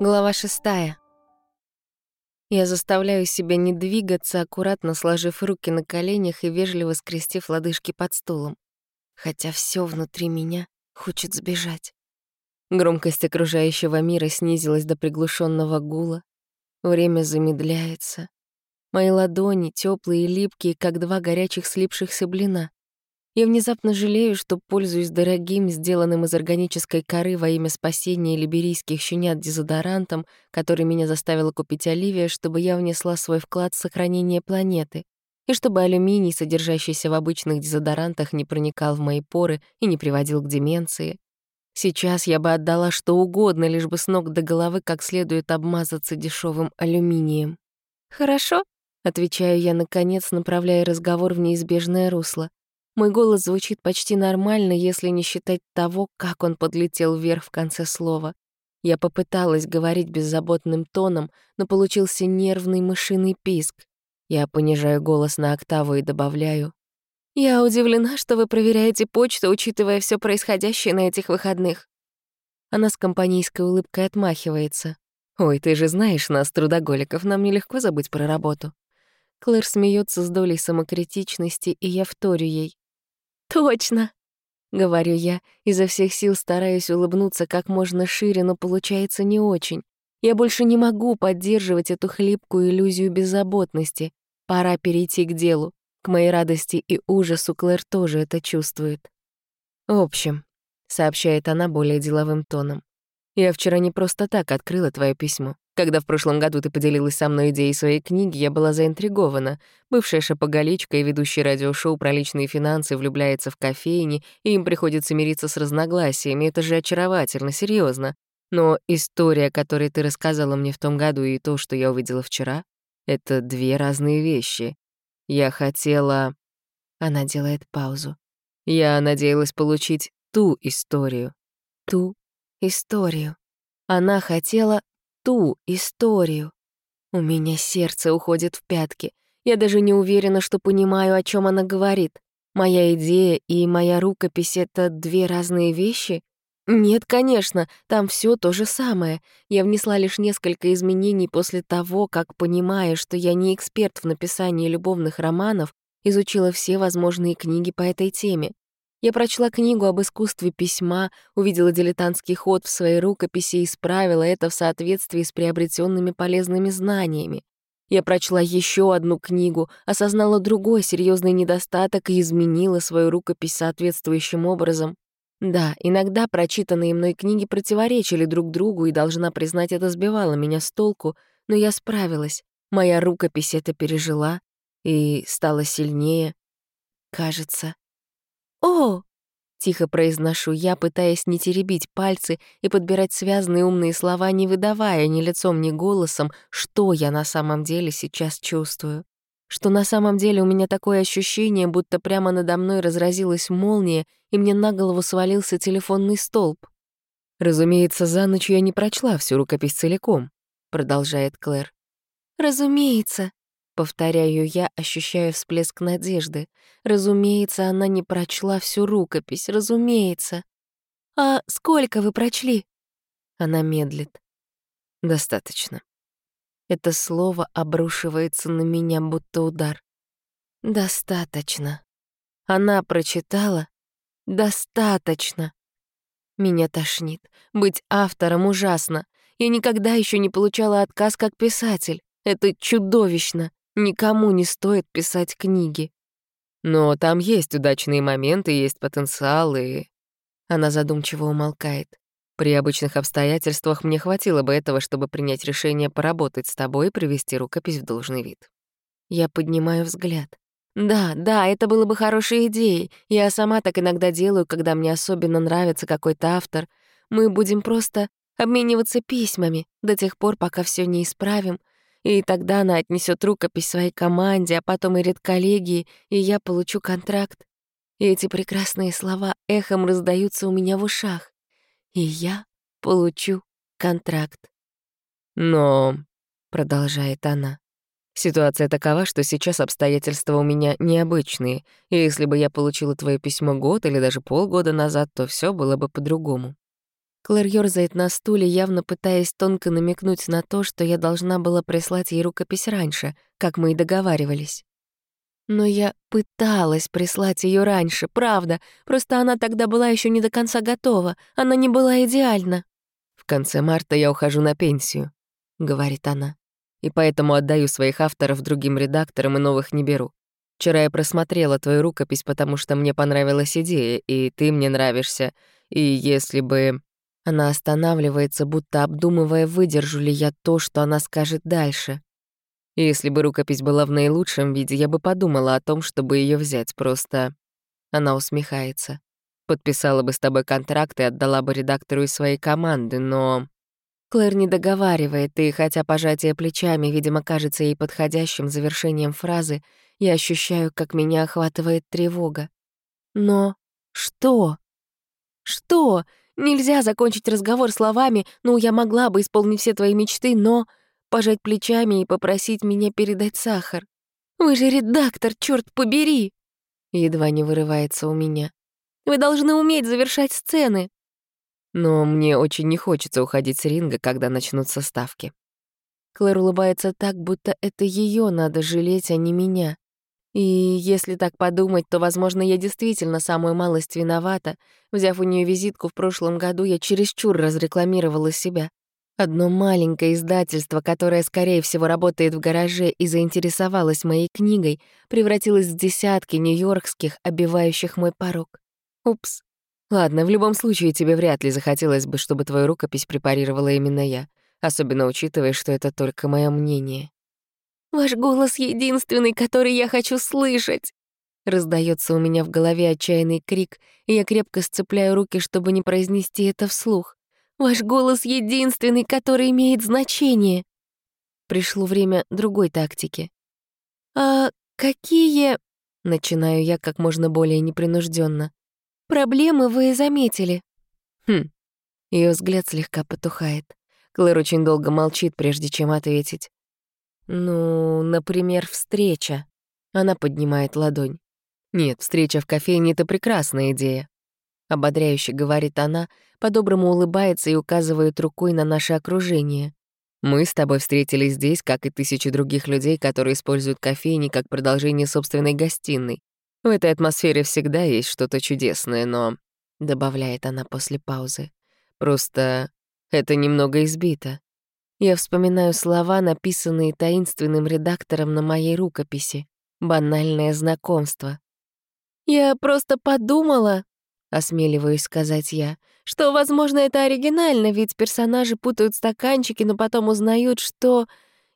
Глава шестая. Я заставляю себя не двигаться, аккуратно сложив руки на коленях и вежливо скрестив лодыжки под стулом. Хотя все внутри меня хочет сбежать. Громкость окружающего мира снизилась до приглушенного гула. Время замедляется. Мои ладони, теплые и липкие, как два горячих слипшихся блина. Я внезапно жалею, что пользуюсь дорогим, сделанным из органической коры во имя спасения либерийских щенят дезодорантом, который меня заставила купить Оливия, чтобы я внесла свой вклад в сохранение планеты, и чтобы алюминий, содержащийся в обычных дезодорантах, не проникал в мои поры и не приводил к деменции. Сейчас я бы отдала что угодно, лишь бы с ног до головы как следует обмазаться дешевым алюминием. «Хорошо», — отвечаю я, наконец, направляя разговор в неизбежное русло. Мой голос звучит почти нормально, если не считать того, как он подлетел вверх в конце слова. Я попыталась говорить беззаботным тоном, но получился нервный мышиный писк. Я понижаю голос на октаву и добавляю. «Я удивлена, что вы проверяете почту, учитывая все происходящее на этих выходных». Она с компанейской улыбкой отмахивается. «Ой, ты же знаешь нас, трудоголиков, нам нелегко забыть про работу». Клэр смеется с долей самокритичности, и я вторю ей. «Точно!» — говорю я, изо всех сил стараюсь улыбнуться как можно шире, но получается не очень. Я больше не могу поддерживать эту хлипкую иллюзию беззаботности. Пора перейти к делу. К моей радости и ужасу Клэр тоже это чувствует. «В общем», — сообщает она более деловым тоном, «я вчера не просто так открыла твое письмо. Когда в прошлом году ты поделилась со мной идеей своей книги, я была заинтригована. Бывшая шапоголичка и ведущий радиошоу про личные финансы влюбляется в кофейни, и им приходится мириться с разногласиями. Это же очаровательно, серьезно. Но история, которую ты рассказала мне в том году, и то, что я увидела вчера, — это две разные вещи. Я хотела... Она делает паузу. Я надеялась получить ту историю. Ту историю. Она хотела ту историю. У меня сердце уходит в пятки. Я даже не уверена, что понимаю, о чем она говорит. Моя идея и моя рукопись — это две разные вещи? Нет, конечно, там все то же самое. Я внесла лишь несколько изменений после того, как, понимая, что я не эксперт в написании любовных романов, изучила все возможные книги по этой теме. Я прочла книгу об искусстве письма, увидела дилетантский ход в своей рукописи и исправила это в соответствии с приобретенными полезными знаниями. Я прочла еще одну книгу, осознала другой серьезный недостаток и изменила свою рукопись соответствующим образом. Да, иногда прочитанные мной книги противоречили друг другу, и, должна признать, это сбивало меня с толку, но я справилась. Моя рукопись это пережила и стала сильнее. Кажется, «О!» — тихо произношу я, пытаясь не теребить пальцы и подбирать связанные умные слова, не выдавая ни лицом, ни голосом, что я на самом деле сейчас чувствую. Что на самом деле у меня такое ощущение, будто прямо надо мной разразилась молния, и мне на голову свалился телефонный столб. «Разумеется, за ночь я не прочла всю рукопись целиком», — продолжает Клэр. «Разумеется», Повторяю я, ощущая всплеск надежды. Разумеется, она не прочла всю рукопись, разумеется. «А сколько вы прочли?» Она медлит. «Достаточно». Это слово обрушивается на меня, будто удар. «Достаточно». Она прочитала «Достаточно». Меня тошнит. Быть автором ужасно. Я никогда еще не получала отказ как писатель. Это чудовищно. Никому не стоит писать книги. Но там есть удачные моменты, есть потенциал, и... Она задумчиво умолкает. При обычных обстоятельствах мне хватило бы этого, чтобы принять решение поработать с тобой и привести рукопись в должный вид. Я поднимаю взгляд. Да, да, это было бы хорошей идеей. Я сама так иногда делаю, когда мне особенно нравится какой-то автор. Мы будем просто обмениваться письмами до тех пор, пока все не исправим, и тогда она отнесет рукопись своей команде, а потом и редколлегии, и я получу контракт. И эти прекрасные слова эхом раздаются у меня в ушах. И я получу контракт. Но, — продолжает она, — ситуация такова, что сейчас обстоятельства у меня необычные, и если бы я получила твое письмо год или даже полгода назад, то все было бы по-другому. Клэр ёрзает на стуле, явно пытаясь тонко намекнуть на то, что я должна была прислать ей рукопись раньше, как мы и договаривались. Но я пыталась прислать ее раньше, правда, просто она тогда была еще не до конца готова, она не была идеальна. «В конце марта я ухожу на пенсию», — говорит она, «и поэтому отдаю своих авторов другим редакторам и новых не беру. Вчера я просмотрела твою рукопись, потому что мне понравилась идея, и ты мне нравишься, и если бы...» Она останавливается, будто обдумывая, выдержу ли я то, что она скажет дальше. Если бы рукопись была в наилучшем виде, я бы подумала о том, чтобы ее взять, просто... Она усмехается. Подписала бы с тобой контракт и отдала бы редактору из своей команды, но... Клэр не договаривает, и хотя пожатие плечами, видимо, кажется ей подходящим завершением фразы, я ощущаю, как меня охватывает тревога. Но что? Что? Нельзя закончить разговор словами «ну, я могла бы исполнить все твои мечты, но...» пожать плечами и попросить меня передать сахар. «Вы же редактор, черт побери!» Едва не вырывается у меня. «Вы должны уметь завершать сцены!» Но мне очень не хочется уходить с ринга, когда начнутся ставки. Клэр улыбается так, будто это ее надо жалеть, а не меня. И если так подумать, то, возможно, я действительно самую малость виновата. Взяв у нее визитку в прошлом году, я чересчур разрекламировала себя. Одно маленькое издательство, которое, скорее всего, работает в гараже и заинтересовалось моей книгой, превратилось в десятки нью-йоркских, обивающих мой порог. Упс. Ладно, в любом случае тебе вряд ли захотелось бы, чтобы твою рукопись препарировала именно я, особенно учитывая, что это только мое мнение. «Ваш голос единственный, который я хочу слышать!» Раздается у меня в голове отчаянный крик, и я крепко сцепляю руки, чтобы не произнести это вслух. Ваш голос единственный, который имеет значение. Пришло время другой тактики. А какие... Начинаю я как можно более непринужденно. Проблемы вы заметили. Хм. Ее взгляд слегка потухает. Клэр очень долго молчит, прежде чем ответить. Ну, например, встреча. Она поднимает ладонь. Нет, встреча в кофейне — это прекрасная идея. Ободряюще говорит она, по-доброму улыбается и указывает рукой на наше окружение. Мы с тобой встретились здесь, как и тысячи других людей, которые используют кофейни как продолжение собственной гостиной. В этой атмосфере всегда есть что-то чудесное, но...» — добавляет она после паузы. «Просто это немного избито. Я вспоминаю слова, написанные таинственным редактором на моей рукописи. Банальное знакомство. «Я просто подумала», — осмеливаюсь сказать я, что, возможно, это оригинально, ведь персонажи путают стаканчики, но потом узнают, что...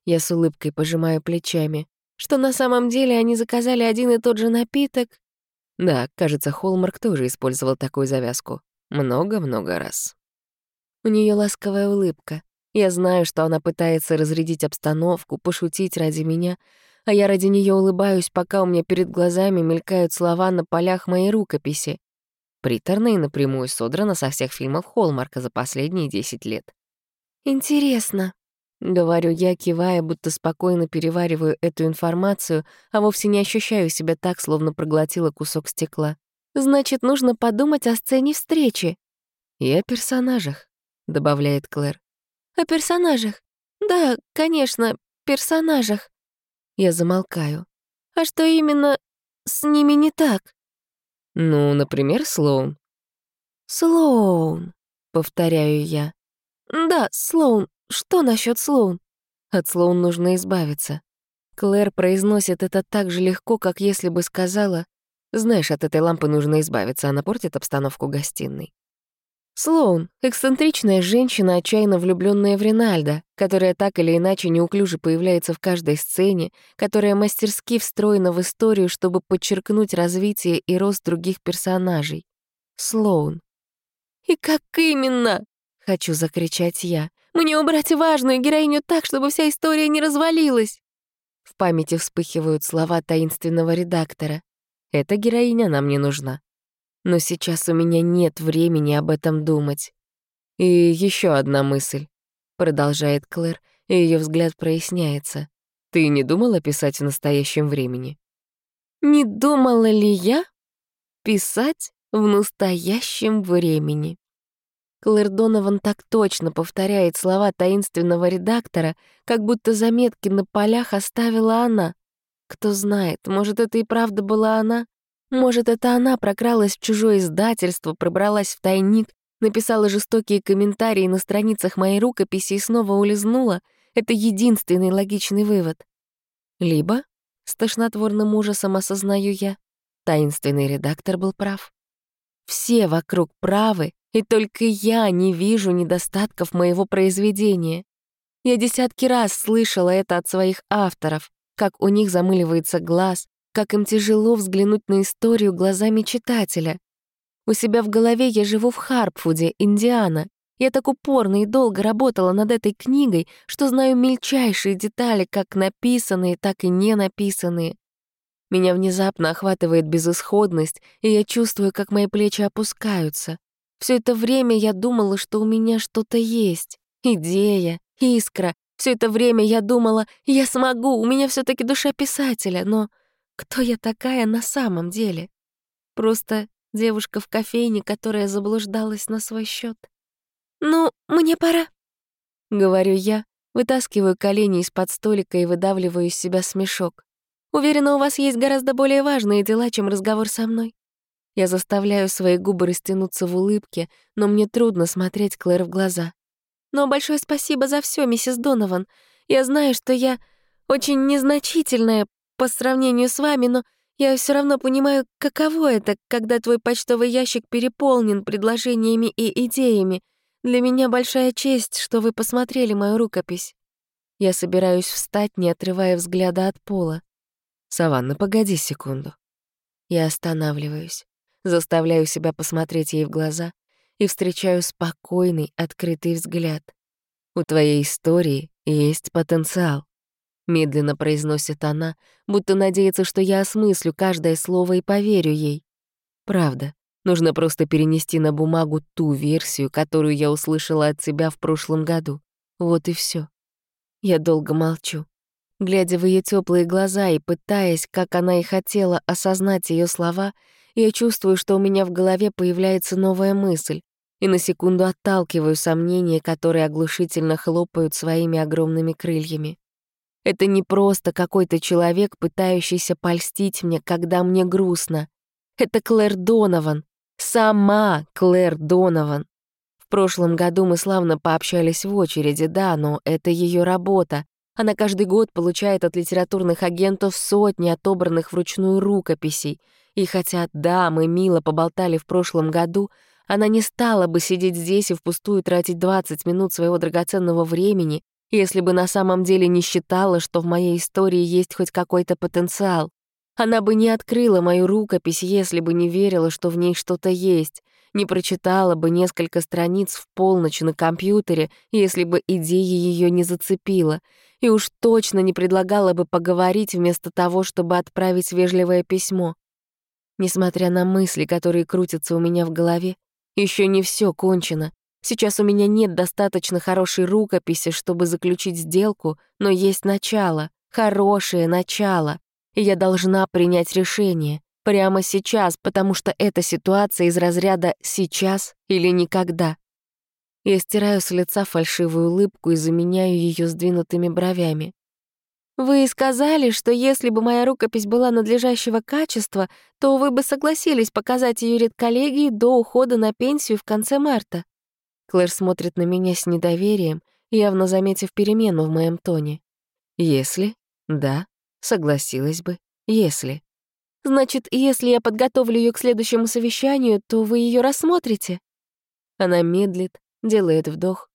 Я с улыбкой пожимаю плечами. Что на самом деле они заказали один и тот же напиток. Да, кажется, Холмарк тоже использовал такую завязку. Много-много раз. У нее ласковая улыбка. Я знаю, что она пытается разрядить обстановку, пошутить ради меня, а я ради нее улыбаюсь, пока у меня перед глазами мелькают слова на полях моей рукописи приторно и напрямую содрано со всех фильмов Холмарка за последние 10 лет. «Интересно», — говорю я, кивая, будто спокойно перевариваю эту информацию, а вовсе не ощущаю себя так, словно проглотила кусок стекла. «Значит, нужно подумать о сцене встречи». «И о персонажах», — добавляет Клэр. «О персонажах? Да, конечно, персонажах». Я замолкаю. «А что именно с ними не так?» Ну, например, Слоун. Слоун, повторяю я. Да, Слоун. Что насчет Слоун? От Слоун нужно избавиться. Клэр произносит это так же легко, как если бы сказала, «Знаешь, от этой лампы нужно избавиться, она портит обстановку гостиной». Слоун — эксцентричная женщина, отчаянно влюбленная в Ринальда, которая так или иначе неуклюже появляется в каждой сцене, которая мастерски встроена в историю, чтобы подчеркнуть развитие и рост других персонажей. Слоун. «И как именно?» — хочу закричать я. «Мне убрать важную героиню так, чтобы вся история не развалилась!» В памяти вспыхивают слова таинственного редактора. «Эта героиня нам не нужна. Но сейчас у меня нет времени об этом думать. И еще одна мысль, продолжает Клэр, и ее взгляд проясняется. Ты не думала писать в настоящем времени? Не думала ли я писать в настоящем времени? Клэр Донован так точно повторяет слова таинственного редактора, как будто заметки на полях оставила она. Кто знает, может, это и правда была она? Может, это она прокралась в чужое издательство, пробралась в тайник, написала жестокие комментарии на страницах моей рукописи и снова улизнула? Это единственный логичный вывод. Либо, с тошнотворным ужасом осознаю я, таинственный редактор был прав. Все вокруг правы, и только я не вижу недостатков моего произведения. Я десятки раз слышала это от своих авторов, как у них замыливается глаз, как им тяжело взглянуть на историю глазами читателя. У себя в голове я живу в Харпфуде, Индиана. Я так упорно и долго работала над этой книгой, что знаю мельчайшие детали, как написанные, так и не написанные. Меня внезапно охватывает безысходность, и я чувствую, как мои плечи опускаются. Все это время я думала, что у меня что-то есть. Идея, искра. Все это время я думала, я смогу, у меня все таки душа писателя, но кто я такая на самом деле? Просто девушка в кофейне, которая заблуждалась на свой счет. «Ну, мне пора», — говорю я, вытаскиваю колени из-под столика и выдавливаю из себя смешок. Уверена, у вас есть гораздо более важные дела, чем разговор со мной. Я заставляю свои губы растянуться в улыбке, но мне трудно смотреть Клэр в глаза. Но большое спасибо за все, миссис Донован. Я знаю, что я очень незначительная по сравнению с вами, но я все равно понимаю, каково это, когда твой почтовый ящик переполнен предложениями и идеями. Для меня большая честь, что вы посмотрели мою рукопись. Я собираюсь встать, не отрывая взгляда от пола. «Саванна, погоди секунду». Я останавливаюсь, заставляю себя посмотреть ей в глаза и встречаю спокойный, открытый взгляд. «У твоей истории есть потенциал», — медленно произносит она, будто надеется, что я осмыслю каждое слово и поверю ей. Правда, нужно просто перенести на бумагу ту версию, которую я услышала от тебя в прошлом году. Вот и все. Я долго молчу глядя в ее теплые глаза и пытаясь, как она и хотела, осознать ее слова, я чувствую, что у меня в голове появляется новая мысль, и на секунду отталкиваю сомнения, которые оглушительно хлопают своими огромными крыльями. Это не просто какой-то человек, пытающийся польстить мне, когда мне грустно. Это Клэр Донован. Сама Клэр Донован. В прошлом году мы славно пообщались в очереди, да, но это ее работа, она каждый год получает от литературных агентов сотни отобранных вручную рукописей. И хотя, да, мы мило поболтали в прошлом году, она не стала бы сидеть здесь и впустую тратить 20 минут своего драгоценного времени, если бы на самом деле не считала, что в моей истории есть хоть какой-то потенциал. Она бы не открыла мою рукопись, если бы не верила, что в ней что-то есть, не прочитала бы несколько страниц в полночь на компьютере, если бы идея ее не зацепила, и уж точно не предлагала бы поговорить вместо того, чтобы отправить вежливое письмо. Несмотря на мысли, которые крутятся у меня в голове, еще не все кончено. Сейчас у меня нет достаточно хорошей рукописи, чтобы заключить сделку, но есть начало, хорошее начало, и я должна принять решение прямо сейчас, потому что эта ситуация из разряда «сейчас» или «никогда». Я стираю с лица фальшивую улыбку и заменяю ее сдвинутыми бровями. «Вы сказали, что если бы моя рукопись была надлежащего качества, то вы бы согласились показать ее редколлегии до ухода на пенсию в конце марта». Клэр смотрит на меня с недоверием, явно заметив перемену в моем тоне. «Если? Да, согласилась бы. Если». «Значит, если я подготовлю ее к следующему совещанию, то вы ее рассмотрите?» Она медлит, делает вдох.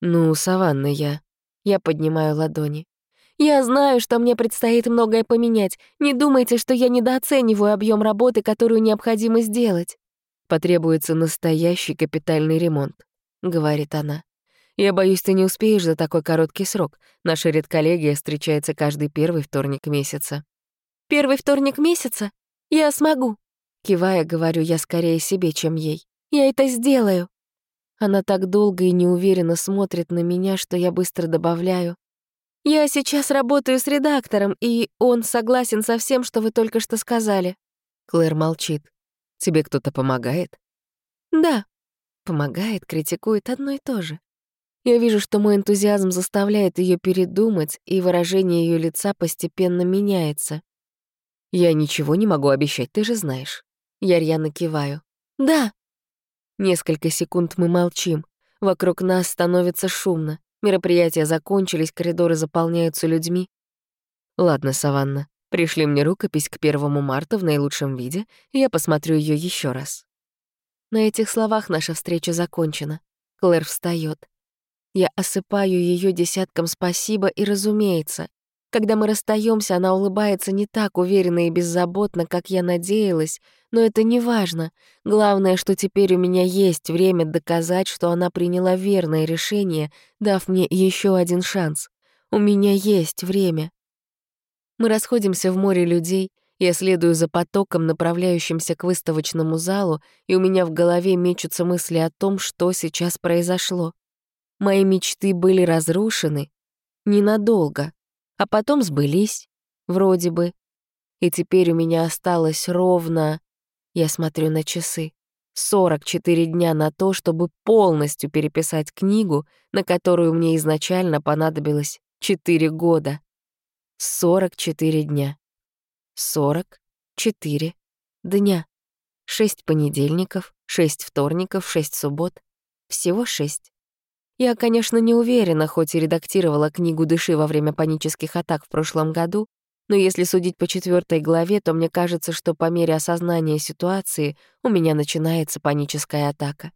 «Ну, Саванна, я...» Я поднимаю ладони. «Я знаю, что мне предстоит многое поменять. Не думайте, что я недооцениваю объем работы, которую необходимо сделать». «Потребуется настоящий капитальный ремонт», — говорит она. «Я боюсь, ты не успеешь за такой короткий срок. Наша редколлегия встречается каждый первый вторник месяца». «Первый вторник месяца? Я смогу», — кивая, говорю я скорее себе, чем ей. «Я это сделаю». Она так долго и неуверенно смотрит на меня, что я быстро добавляю. «Я сейчас работаю с редактором, и он согласен со всем, что вы только что сказали». Клэр молчит. «Тебе кто-то помогает?» «Да». помогает, критикует одно и то же. Я вижу, что мой энтузиазм заставляет ее передумать, и выражение ее лица постепенно меняется. «Я ничего не могу обещать, ты же знаешь». Я рьяно киваю. «Да». Несколько секунд мы молчим. Вокруг нас становится шумно. Мероприятия закончились, коридоры заполняются людьми. «Ладно, Саванна, пришли мне рукопись к первому марта в наилучшем виде, и я посмотрю ее еще раз». На этих словах наша встреча закончена. Клэр встает. Я осыпаю ее десятком спасибо и, разумеется, когда мы расстаемся, она улыбается не так уверенно и беззаботно, как я надеялась, но это не важно. Главное, что теперь у меня есть время доказать, что она приняла верное решение, дав мне еще один шанс. У меня есть время. Мы расходимся в море людей, я следую за потоком, направляющимся к выставочному залу, и у меня в голове мечутся мысли о том, что сейчас произошло. Мои мечты были разрушены ненадолго, а потом сбылись, вроде бы. И теперь у меня осталось ровно... Я смотрю на часы. 44 дня на то, чтобы полностью переписать книгу, на которую мне изначально понадобилось 4 года. 44 дня. 44 дня. 6 понедельников, 6 вторников, 6 суббот. Всего 6. Я, конечно, не уверена, хоть и редактировала книгу «Дыши» во время панических атак в прошлом году, но если судить по четвертой главе, то мне кажется, что по мере осознания ситуации у меня начинается паническая атака.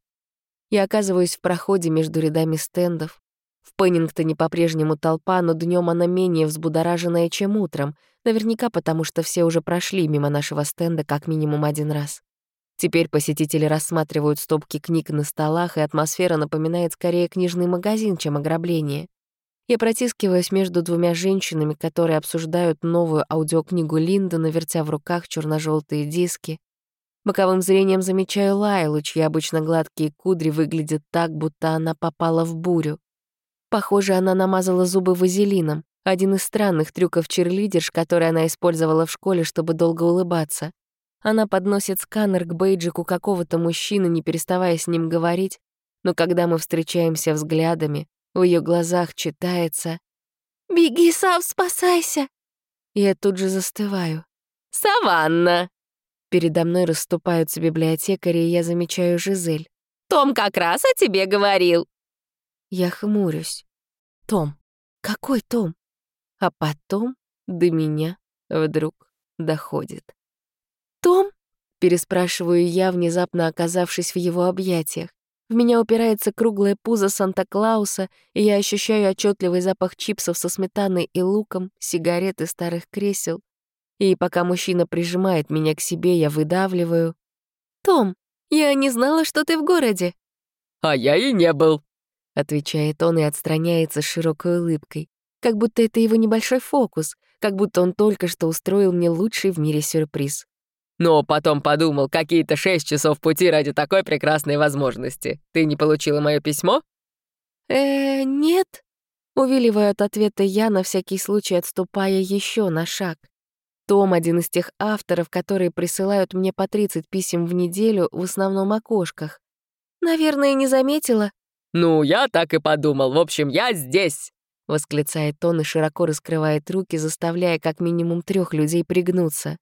Я оказываюсь в проходе между рядами стендов. В Пеннингтоне по-прежнему толпа, но днем она менее взбудораженная, чем утром, наверняка потому, что все уже прошли мимо нашего стенда как минимум один раз. Теперь посетители рассматривают стопки книг на столах, и атмосфера напоминает скорее книжный магазин, чем ограбление. Я протискиваюсь между двумя женщинами, которые обсуждают новую аудиокнигу Линдона, вертя в руках черно желтые диски. Боковым зрением замечаю Лайлу, чьи обычно гладкие кудри выглядят так, будто она попала в бурю. Похоже, она намазала зубы вазелином. Один из странных трюков черлидерш, который она использовала в школе, чтобы долго улыбаться. Она подносит сканер к бейджику какого-то мужчины, не переставая с ним говорить, но когда мы встречаемся взглядами, в ее глазах читается «Беги, Сав, спасайся!» Я тут же застываю. «Саванна!» Передо мной расступаются библиотекари, и я замечаю Жизель. «Том как раз о тебе говорил!» Я хмурюсь. «Том? Какой Том?» А потом до меня вдруг доходит. «Том?» — переспрашиваю я, внезапно оказавшись в его объятиях. В меня упирается круглое пузо Санта-Клауса, и я ощущаю отчетливый запах чипсов со сметаной и луком, сигарет и старых кресел. И пока мужчина прижимает меня к себе, я выдавливаю. «Том, я не знала, что ты в городе». «А я и не был», — отвечает он и отстраняется с широкой улыбкой. Как будто это его небольшой фокус, как будто он только что устроил мне лучший в мире сюрприз. Но потом подумал, какие-то шесть часов пути ради такой прекрасной возможности. Ты не получила мое письмо? Э, нет. Увиливаю от ответа я, на всякий случай отступая еще на шаг. Том — один из тех авторов, которые присылают мне по 30 писем в неделю, в основном о кошках. Наверное, не заметила. «Ну, я так и подумал. В общем, я здесь!» — восклицает он и широко раскрывает руки, заставляя как минимум трех людей пригнуться.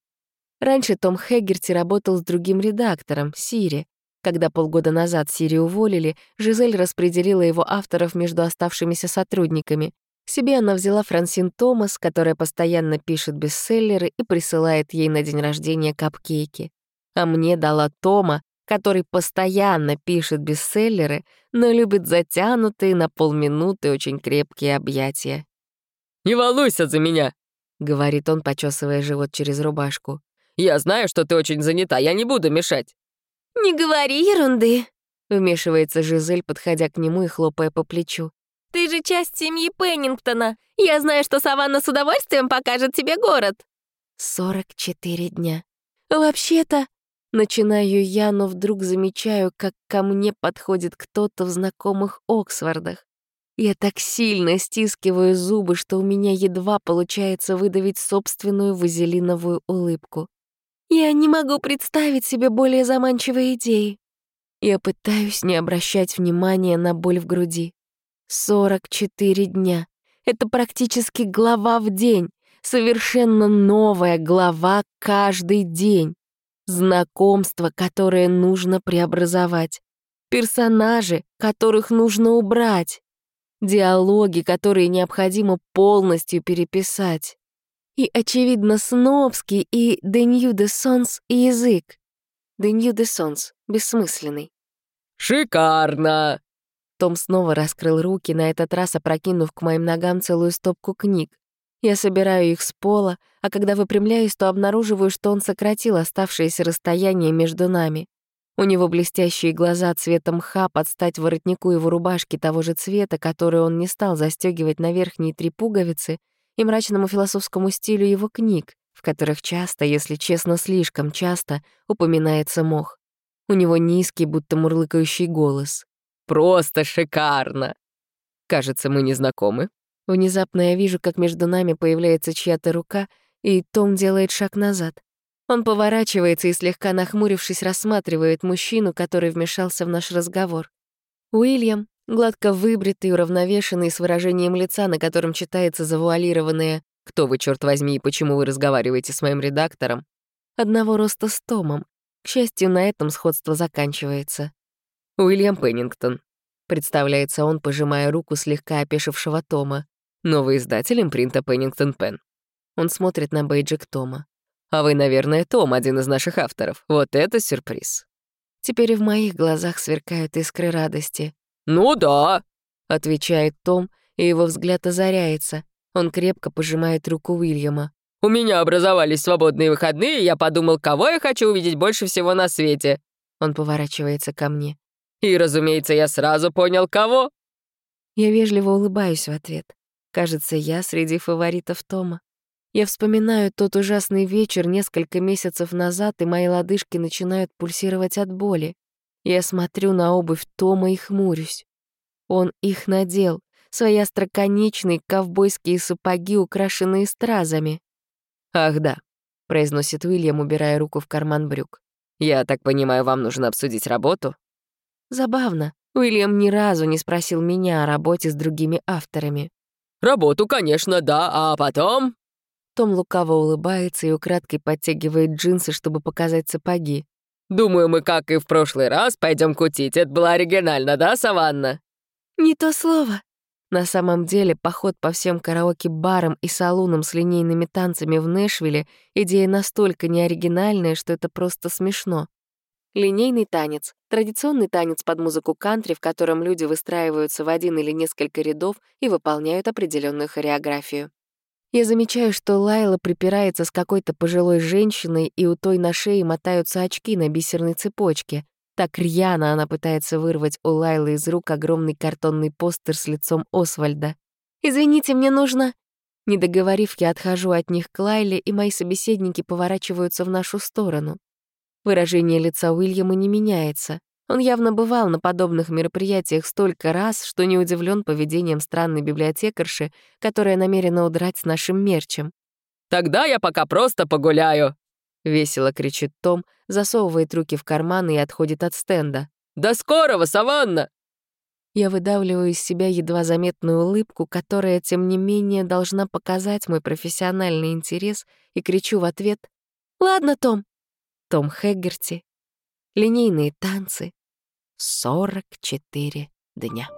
Раньше Том Хэггерти работал с другим редактором, Сири. Когда полгода назад Сири уволили, Жизель распределила его авторов между оставшимися сотрудниками. Себе она взяла Франсин Томас, которая постоянно пишет бестселлеры и присылает ей на день рождения капкейки. А мне дала Тома, который постоянно пишет бестселлеры, но любит затянутые на полминуты очень крепкие объятия. «Не волнуйся за меня», — говорит он, почесывая живот через рубашку. Я знаю, что ты очень занята, я не буду мешать». «Не говори ерунды», — вмешивается Жизель, подходя к нему и хлопая по плечу. «Ты же часть семьи Пеннингтона. Я знаю, что Саванна с удовольствием покажет тебе город». «Сорок четыре дня. Вообще-то...» Начинаю я, но вдруг замечаю, как ко мне подходит кто-то в знакомых Оксфордах. Я так сильно стискиваю зубы, что у меня едва получается выдавить собственную вазелиновую улыбку. Я не могу представить себе более заманчивой идеи. Я пытаюсь не обращать внимания на боль в груди. 44 дня. Это практически глава в день. Совершенно новая глава каждый день. Знакомства, которые нужно преобразовать. Персонажи, которых нужно убрать. Диалоги, которые необходимо полностью переписать. И, очевидно, снобский и «de new de sons» язык. «De new de sons» — бессмысленный. «Шикарно!» Том снова раскрыл руки, на этот раз опрокинув к моим ногам целую стопку книг. Я собираю их с пола, а когда выпрямляюсь, то обнаруживаю, что он сократил оставшееся расстояние между нами. У него блестящие глаза цвета мха под стать воротнику его рубашки того же цвета, который он не стал застегивать на верхние три пуговицы, и мрачному философскому стилю его книг, в которых часто, если честно, слишком часто, упоминается мох. У него низкий, будто мурлыкающий голос. «Просто шикарно!» «Кажется, мы не знакомы». Внезапно я вижу, как между нами появляется чья-то рука, и Том делает шаг назад. Он поворачивается и, слегка нахмурившись, рассматривает мужчину, который вмешался в наш разговор. Уильям, Гладко выбритый, уравновешенный, с выражением лица, на котором читается завуалированное «Кто вы, черт возьми, и почему вы разговариваете с моим редактором?» Одного роста с Томом. К счастью, на этом сходство заканчивается. «Уильям Пеннингтон», — представляется он, пожимая руку слегка опешившего Тома. «Новый издатель импринта Пеннингтон Пен». Он смотрит на бейджик Тома. «А вы, наверное, Том, один из наших авторов. Вот это сюрприз». Теперь и в моих глазах сверкают искры радости. «Ну да», — отвечает Том, и его взгляд озаряется. Он крепко пожимает руку Уильяма. «У меня образовались свободные выходные, и я подумал, кого я хочу увидеть больше всего на свете». Он поворачивается ко мне. «И, разумеется, я сразу понял, кого». Я вежливо улыбаюсь в ответ. Кажется, я среди фаворитов Тома. Я вспоминаю тот ужасный вечер несколько месяцев назад, и мои лодыжки начинают пульсировать от боли. Я смотрю на обувь Тома и хмурюсь. Он их надел, свои остроконечные ковбойские сапоги, украшенные стразами. «Ах да», — произносит Уильям, убирая руку в карман брюк. «Я так понимаю, вам нужно обсудить работу?» Забавно. Уильям ни разу не спросил меня о работе с другими авторами. «Работу, конечно, да, а потом...» Том лукаво улыбается и украдкой подтягивает джинсы, чтобы показать сапоги. Думаю, мы, как и в прошлый раз, пойдем кутить. Это было оригинально, да, Саванна?» «Не то слово». На самом деле, поход по всем караоке-барам и салунам с линейными танцами в Нэшвилле — идея настолько неоригинальная, что это просто смешно. Линейный танец — традиционный танец под музыку кантри, в котором люди выстраиваются в один или несколько рядов и выполняют определенную хореографию. Я замечаю, что Лайла припирается с какой-то пожилой женщиной, и у той на шее мотаются очки на бисерной цепочке. Так рьяно она пытается вырвать у Лайлы из рук огромный картонный постер с лицом Освальда. «Извините, мне нужно...» Не договорив, я отхожу от них к Лайле, и мои собеседники поворачиваются в нашу сторону. Выражение лица Уильяма не меняется. Он явно бывал на подобных мероприятиях столько раз, что не удивлен поведением странной библиотекарши, которая намерена удрать с нашим мерчем. «Тогда я пока просто погуляю!» — весело кричит Том, засовывает руки в карманы и отходит от стенда. «До скорого, Саванна!» Я выдавливаю из себя едва заметную улыбку, которая, тем не менее, должна показать мой профессиональный интерес, и кричу в ответ «Ладно, Том!» Том Хэггерти. Линейные танцы, 44 дня.